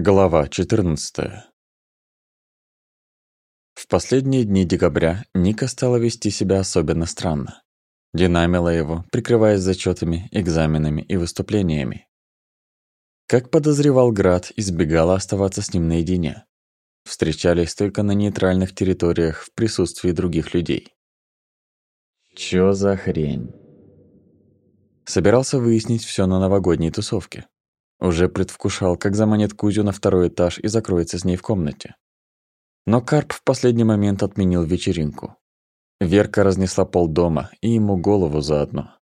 Глава 14. В последние дни декабря Ника стала вести себя особенно странно. Динамила его, прикрываясь зачетами, экзаменами и выступлениями. Как подозревал Град, избегала оставаться с ним наедине. Встречались только на нейтральных территориях в присутствии других людей. Чё за хрень? Собирался выяснить все на новогодней тусовке. Уже предвкушал, как заманит Кузю на второй этаж и закроется с ней в комнате. Но Карп в последний момент отменил вечеринку. Верка разнесла пол дома и ему голову заодно.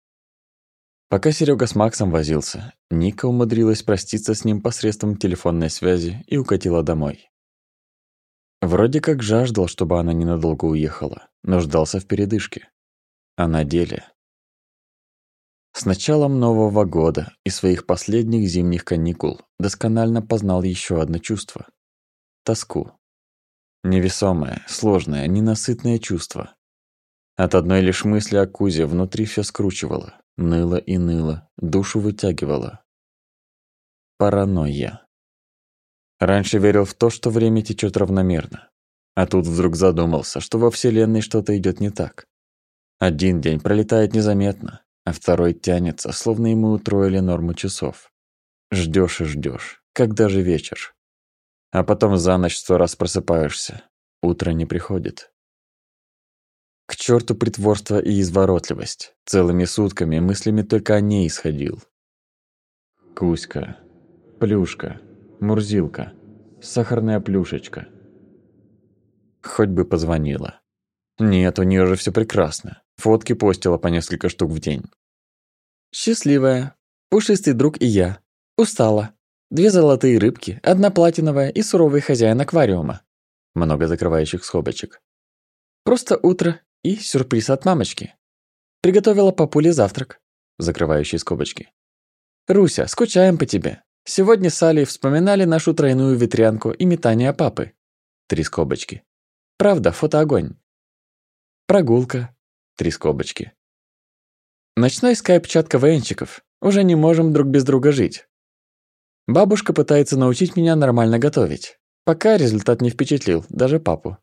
Пока Серега с Максом возился, Ника умудрилась проститься с ним посредством телефонной связи и укатила домой. Вроде как жаждал, чтобы она ненадолго уехала, нуждался в передышке. А на деле с началом Нового года и своих последних зимних каникул досконально познал еще одно чувство – тоску. Невесомое, сложное, ненасытное чувство. От одной лишь мысли о Кузе внутри все скручивало, ныло и ныло, душу вытягивало. Паранойя. Раньше верил в то, что время течет равномерно. А тут вдруг задумался, что во Вселенной что-то идет не так. Один день пролетает незаметно, а второй тянется, словно ему утроили норму часов. Ждешь и ждешь, когда же вечер. А потом за ночь сто раз просыпаешься, утро не приходит. К черту притворство и изворотливость. Целыми сутками мыслями только о ней исходил. Кузька, Плюшка, Мурзилка, сахарная плюшечка. Хоть бы позвонила. Нет, у нее же все прекрасно. Фотки постила по несколько штук в день. Счастливая. Пушистый друг и я. Устала. Две золотые рыбки, одна платиновая и суровый хозяин аквариума. Много закрывающих скобочек. Просто утро и сюрприз от мамочки. Приготовила папуле завтрак. Закрывающие скобочки. Руся, скучаем по тебе. Сегодня с Алей вспоминали нашу тройную ветрянку и метание папы. Три скобочки. Правда, фотоогонь. Прогулка, Три скобочки. Ночной скайп-чат КВНщиков. Уже не можем друг без друга жить. Бабушка пытается научить меня нормально готовить. Пока результат не впечатлил, даже папу.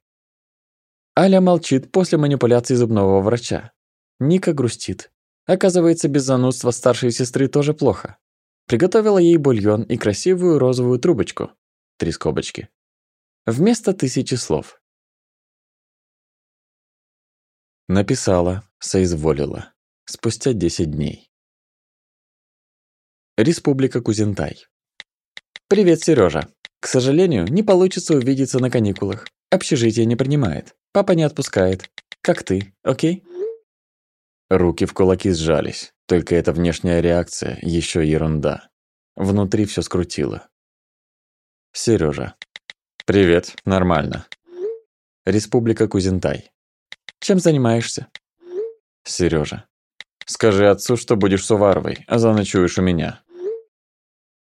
Аля молчит после манипуляции зубного врача. Ника грустит. Оказывается, без занудства старшей сестры тоже плохо. Приготовила ей бульон и красивую розовую трубочку. Три скобочки. Вместо тысячи слов. Написала, соизволила. Спустя 10 дней. Республика Кузентай. Привет, Сережа. К сожалению, не получится увидеться на каникулах. Общежитие не принимает. Папа не отпускает. Как ты, окей? Руки в кулаки сжались. Только эта внешняя реакция еще ерунда. Внутри все скрутило. Сережа. Привет, нормально. Республика Кузентай. Чем занимаешься? Сережа. Скажи отцу, что будешь с Уваровой, а заночуешь у меня.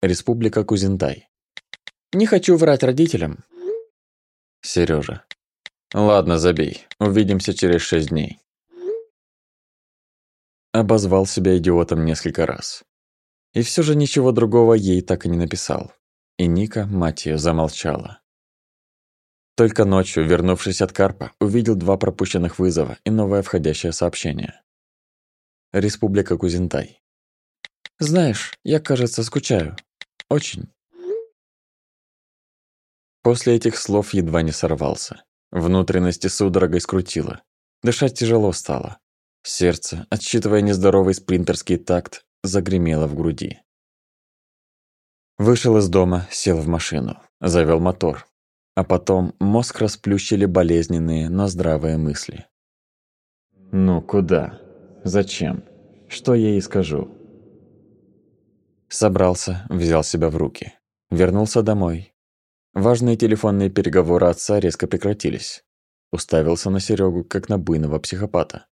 Республика Кузентай. Не хочу врать родителям. Сережа. Ладно, забей. Увидимся через шесть дней. Обозвал себя идиотом несколько раз. И все же ничего другого ей так и не написал. И Ника, мать ее, замолчала. Только ночью, вернувшись от Карпа, увидел два пропущенных вызова и новое входящее сообщение. Республика Кузентай. «Знаешь, я, кажется, скучаю. Очень». После этих слов едва не сорвался. Внутренности судорогой скрутило. Дышать тяжело стало. Сердце, отсчитывая нездоровый спринтерский такт, загремело в груди. Вышел из дома, сел в машину, завел мотор, а потом мозг расплющили болезненные, но здравые мысли. «Ну, куда? Зачем? Что я ей скажу?» Собрался, взял себя в руки. Вернулся домой. Важные телефонные переговоры отца резко прекратились. Уставился на Серегу, как на буйного психопата.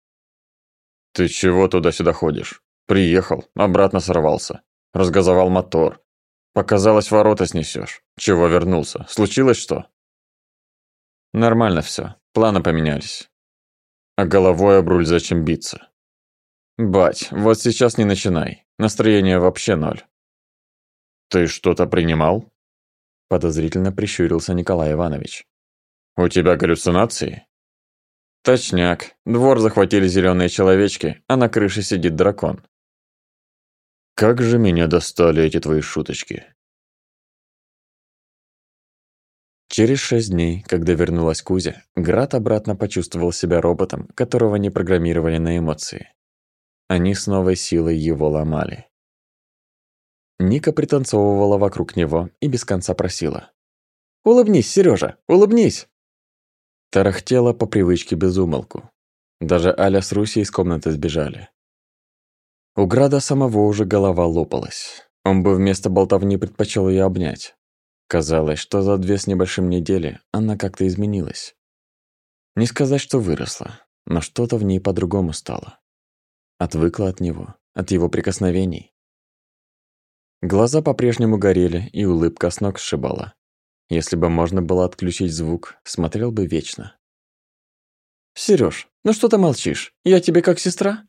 «Ты чего туда-сюда ходишь? Приехал, обратно сорвался. Разгазовал мотор. Показалось, ворота снесешь. Чего вернулся? Случилось что?» Нормально все, планы поменялись. А головой об руль зачем биться? Бать, вот сейчас не начинай. Настроение вообще ноль. Ты что-то принимал? Подозрительно прищурился Николай Иванович. «У тебя галлюцинации?» «Точняк. Двор захватили зеленые человечки, а на крыше сидит дракон». «Как же меня достали эти твои шуточки!» Через шесть дней, когда вернулась Кузя, Град обратно почувствовал себя роботом, которого не программировали на эмоции. Они с новой силой его ломали. Ника пританцовывала вокруг него и без конца просила. «Улыбнись, Сережа, улыбнись!» Тарахтела по привычке без умолку. Даже Аля с Руси из комнаты сбежали. У Града самого уже голова лопалась. Он бы вместо болтовни предпочел ее обнять. Казалось, что за две с небольшим недели она как-то изменилась. Не сказать, что выросла, но что-то в ней по-другому стало. Отвыкла от него, от его прикосновений. Глаза по-прежнему горели, и улыбка с ног сшибала. Если бы можно было отключить звук, смотрел бы вечно. «Серёж, ну что ты молчишь? Я тебе как сестра?»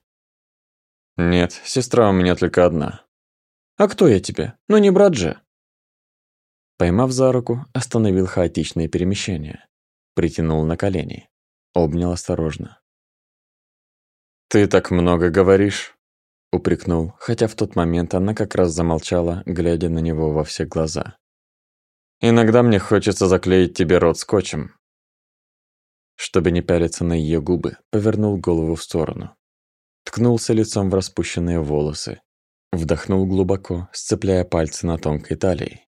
«Нет, сестра у меня только одна». «А кто я тебе? Ну не брат же». Поймав за руку, остановил хаотичные перемещения. Притянул на колени. Обнял осторожно. «Ты так много говоришь», — упрекнул, хотя в тот момент она как раз замолчала, глядя на него во все глаза. «Иногда мне хочется заклеить тебе рот скотчем». Чтобы не пялиться на ее губы, повернул голову в сторону. Ткнулся лицом в распущенные волосы. Вдохнул глубоко, сцепляя пальцы на тонкой талии.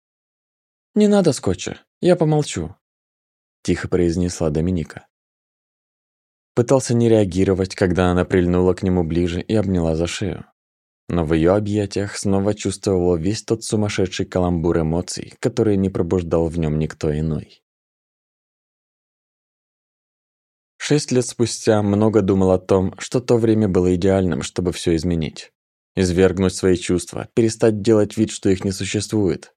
«Не надо скотча, я помолчу», – тихо произнесла Доминика. Пытался не реагировать, когда она прильнула к нему ближе и обняла за шею. Но в ее объятиях снова чувствовал весь тот сумасшедший каламбур эмоций, который не пробуждал в нем никто иной. Шесть лет спустя много думал о том, что то время было идеальным, чтобы все изменить. Извергнуть свои чувства, перестать делать вид, что их не существует,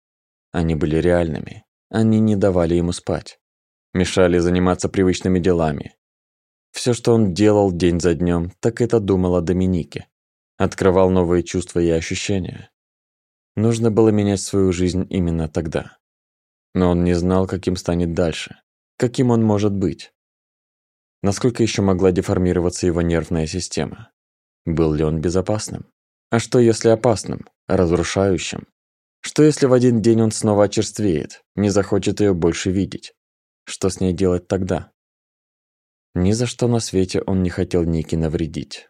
они были реальными. Они не давали ему спать. Мешали заниматься привычными делами. Все, что он делал день за днем, так это думал о Доминике. Открывал новые чувства и ощущения. Нужно было менять свою жизнь именно тогда. Но он не знал, каким станет дальше. Каким он может быть. Насколько еще могла деформироваться его нервная система? Был ли он безопасным? А что если опасным, разрушающим? Что если в один день он снова очерствеет, не захочет ее больше видеть? Что с ней делать тогда? Ни за что на свете он не хотел Ники навредить.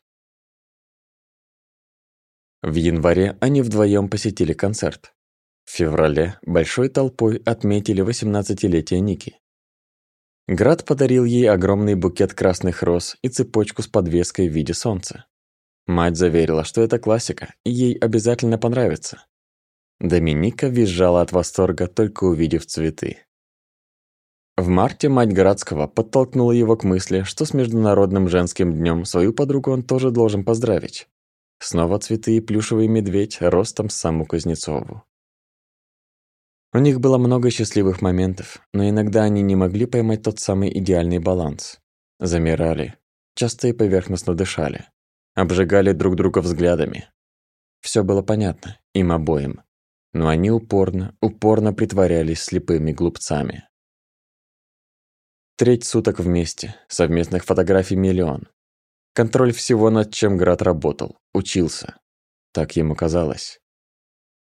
В январе они вдвоем посетили концерт. В феврале большой толпой отметили 18-летие Ники. Град подарил ей огромный букет красных роз и цепочку с подвеской в виде солнца. Мать заверила, что это классика, и ей обязательно понравится. Доминика визжала от восторга, только увидев цветы. В марте мать Городского подтолкнула его к мысли, что с Международным женским днем свою подругу он тоже должен поздравить. Снова цветы и плюшевый медведь ростом с саму Кузнецову. У них было много счастливых моментов, но иногда они не могли поймать тот самый идеальный баланс. Замирали, часто и поверхностно дышали, обжигали друг друга взглядами. Все было понятно, им обоим но они упорно, упорно притворялись слепыми глупцами. Треть суток вместе, совместных фотографий миллион. Контроль всего, над чем Град работал, учился. Так ему казалось.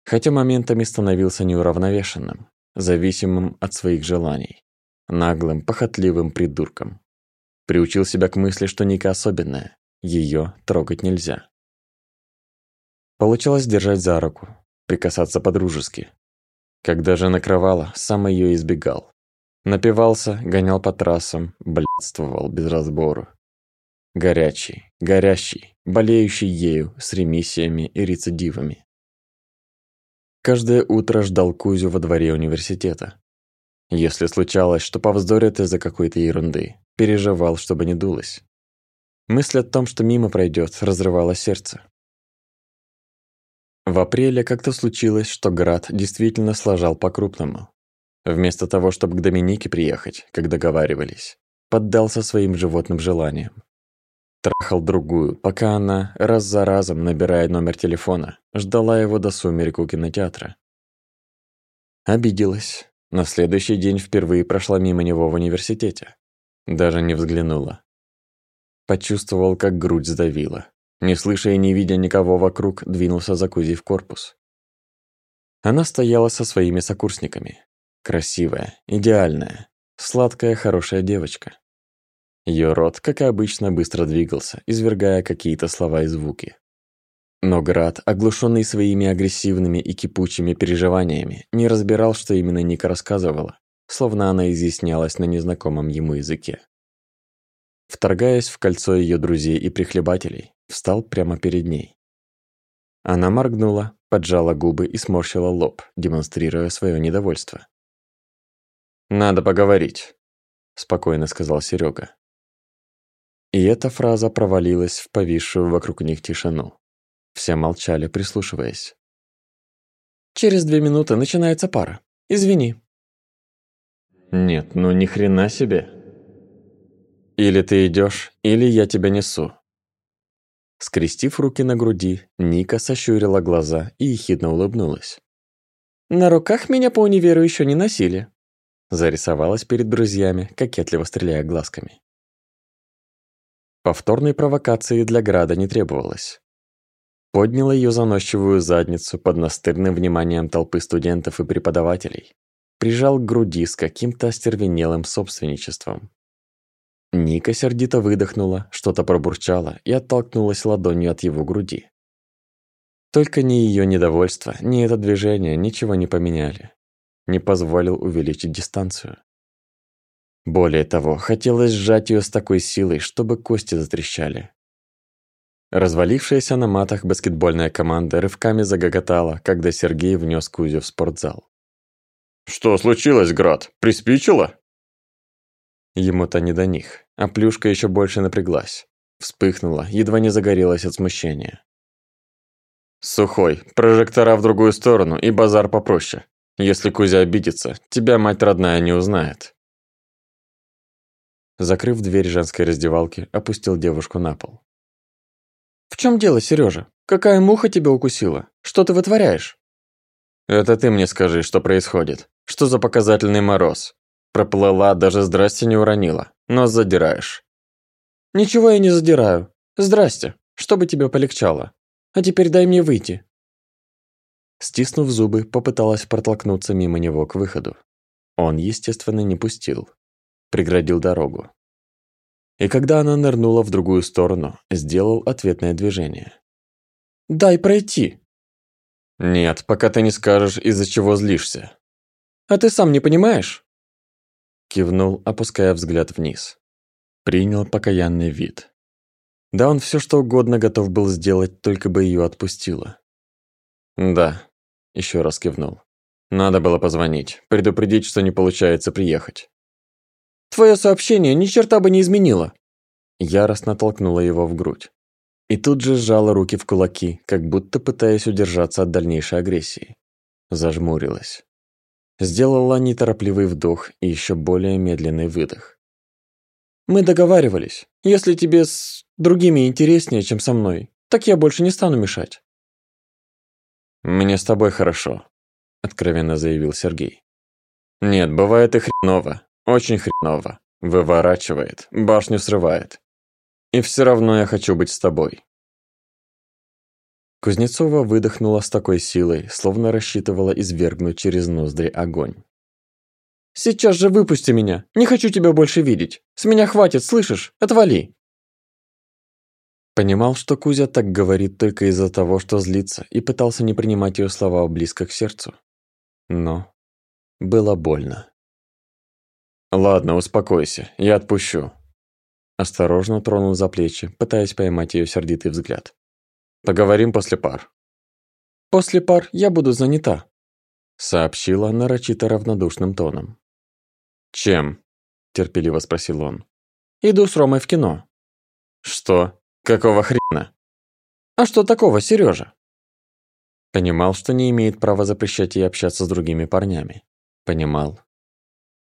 Хотя моментами становился неуравновешенным, зависимым от своих желаний, наглым, похотливым придурком. Приучил себя к мысли, что Ника особенная, ее трогать нельзя. Получалось держать за руку, прикасаться по-дружески. Когда же накрывала, сам ее избегал. Напивался, гонял по трассам, блядствовал без разбору. Горячий, горящий, болеющий ею с ремиссиями и рецидивами. Каждое утро ждал Кузю во дворе университета. Если случалось, что повздорят из-за какой-то ерунды, переживал, чтобы не дулось. Мысль о том, что мимо пройдет, разрывала сердце. В апреле как-то случилось, что Град действительно сложал по-крупному. Вместо того, чтобы к Доминике приехать, как договаривались, поддался своим животным желаниям. Трахал другую, пока она, раз за разом набирая номер телефона, ждала его до сумерек у кинотеатра. Обиделась, На следующий день впервые прошла мимо него в университете. Даже не взглянула. Почувствовал, как грудь сдавила. Не слыша и не видя никого вокруг, двинулся за Кузей в корпус. Она стояла со своими сокурсниками. Красивая, идеальная, сладкая, хорошая девочка. Ее рот, как и обычно, быстро двигался, извергая какие-то слова и звуки. Но Град, оглушенный своими агрессивными и кипучими переживаниями, не разбирал, что именно Ника рассказывала, словно она изъяснялась на незнакомом ему языке. Вторгаясь в кольцо ее друзей и прихлебателей, встал прямо перед ней. Она моргнула, поджала губы и сморщила лоб, демонстрируя свое недовольство. «Надо поговорить», – спокойно сказал Серега. И эта фраза провалилась в повисшую вокруг них тишину. Все молчали, прислушиваясь. «Через две минуты начинается пара. Извини». «Нет, ну ни хрена себе. Или ты идешь, или я тебя несу». Скрестив руки на груди, Ника сощурила глаза и ехидно улыбнулась. «На руках меня по универу еще не носили», зарисовалась перед друзьями, кокетливо стреляя глазками. Повторной провокации для Града не требовалось поднял ее заносчивую задницу под настырным вниманием толпы студентов и преподавателей, прижал к груди с каким-то остервенелым собственничеством. Ника сердито выдохнула, что-то пробурчала и оттолкнулась ладонью от его груди. Только ни ее недовольство, ни это движение ничего не поменяли. Не позволил увеличить дистанцию. Более того, хотелось сжать ее с такой силой, чтобы кости затрещали. Развалившаяся на матах баскетбольная команда рывками загоготала, когда Сергей внес Кузю в спортзал. «Что случилось, Град? Приспичило?» Ему-то не до них, а плюшка еще больше напряглась. Вспыхнула, едва не загорелась от смущения. «Сухой, прожектора в другую сторону и базар попроще. Если Кузя обидится, тебя мать родная не узнает». Закрыв дверь женской раздевалки, опустил девушку на пол. «В чем дело, Сережа? Какая муха тебя укусила? Что ты вытворяешь?» «Это ты мне скажи, что происходит. Что за показательный мороз? Проплыла, даже здрасте не уронила. Нос задираешь». «Ничего я не задираю. Здрасте. Чтобы тебе полегчало. А теперь дай мне выйти». Стиснув зубы, попыталась протолкнуться мимо него к выходу. Он, естественно, не пустил. Преградил дорогу. И когда она нырнула в другую сторону, сделал ответное движение. «Дай пройти!» «Нет, пока ты не скажешь, из-за чего злишься». «А ты сам не понимаешь?» Кивнул, опуская взгляд вниз. Принял покаянный вид. Да он все что угодно готов был сделать, только бы ее отпустила. «Да», – еще раз кивнул. «Надо было позвонить, предупредить, что не получается приехать». Твое сообщение ни черта бы не изменило. Яростно толкнула его в грудь. И тут же сжала руки в кулаки, как будто пытаясь удержаться от дальнейшей агрессии. Зажмурилась. Сделала неторопливый вдох и еще более медленный выдох. «Мы договаривались. Если тебе с другими интереснее, чем со мной, так я больше не стану мешать». «Мне с тобой хорошо», — откровенно заявил Сергей. «Нет, бывает и хреново, очень хреново. Выворачивает, башню срывает. И все равно я хочу быть с тобой. Кузнецова выдохнула с такой силой, словно рассчитывала извергнуть через ноздри огонь. «Сейчас же выпусти меня! Не хочу тебя больше видеть! С меня хватит, слышишь? Отвали!» Понимал, что Кузя так говорит только из-за того, что злится, и пытался не принимать ее слова близко к сердцу. Но было больно. «Ладно, успокойся, я отпущу». Осторожно тронул за плечи, пытаясь поймать ее сердитый взгляд. «Поговорим после пар». «После пар я буду занята», сообщила нарочито равнодушным тоном. «Чем?» – терпеливо спросил он. «Иду с Ромой в кино». «Что? Какого хрена?» «А что такого, Сережа? Понимал, что не имеет права запрещать ей общаться с другими парнями. Понимал,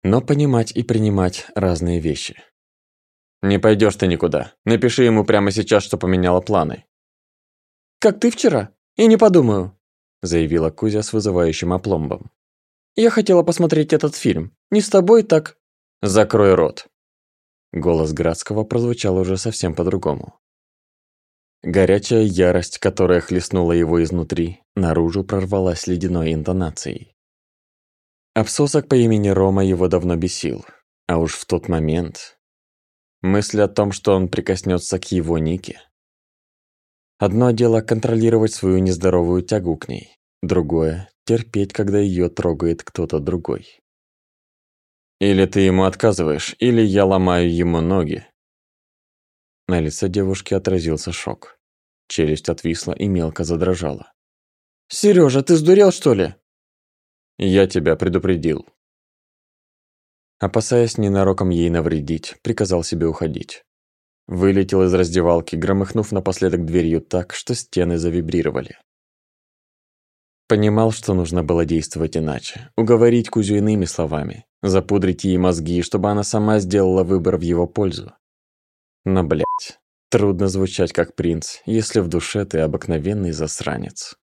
но понимать и принимать разные вещи. «Не пойдешь ты никуда. Напиши ему прямо сейчас, что поменяла планы». «Как ты вчера? И не подумаю», заявила Кузя с вызывающим опломбом. Я хотела посмотреть этот фильм. Не с тобой, так...» «Закрой рот!» Голос Градского прозвучал уже совсем по-другому. Горячая ярость, которая хлестнула его изнутри, наружу прорвалась ледяной интонацией. Обсосок по имени Рома его давно бесил, а уж в тот момент... Мысль о том, что он прикоснется к его Нике. Одно дело контролировать свою нездоровую тягу к ней, другое — терпеть, когда ее трогает кто-то другой. Или ты ему отказываешь, или я ломаю ему ноги, на лице девушки отразился шок. Челюсть отвисла и мелко задрожала. «Серёжа, ты сдурел, что ли?» «Я тебя предупредил». Опасаясь ненароком ей навредить, приказал себе уходить. Вылетел из раздевалки, громыхнув напоследок дверью так, что стены завибрировали. Понимал, что нужно было действовать иначе. Уговорить Кузю иными словами. Запудрить ей мозги, чтобы она сама сделала выбор в его пользу. Но, блядь, трудно звучать как принц, если в душе ты обыкновенный засранец.